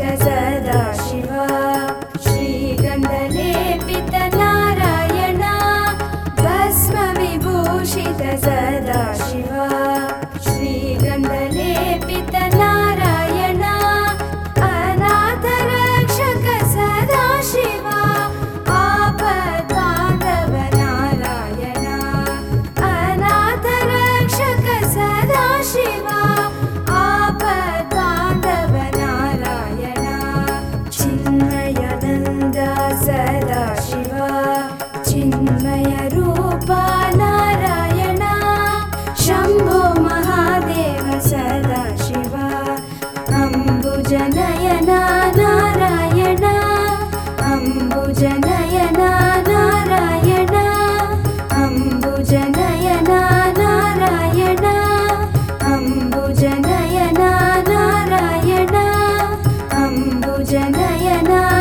Cause night.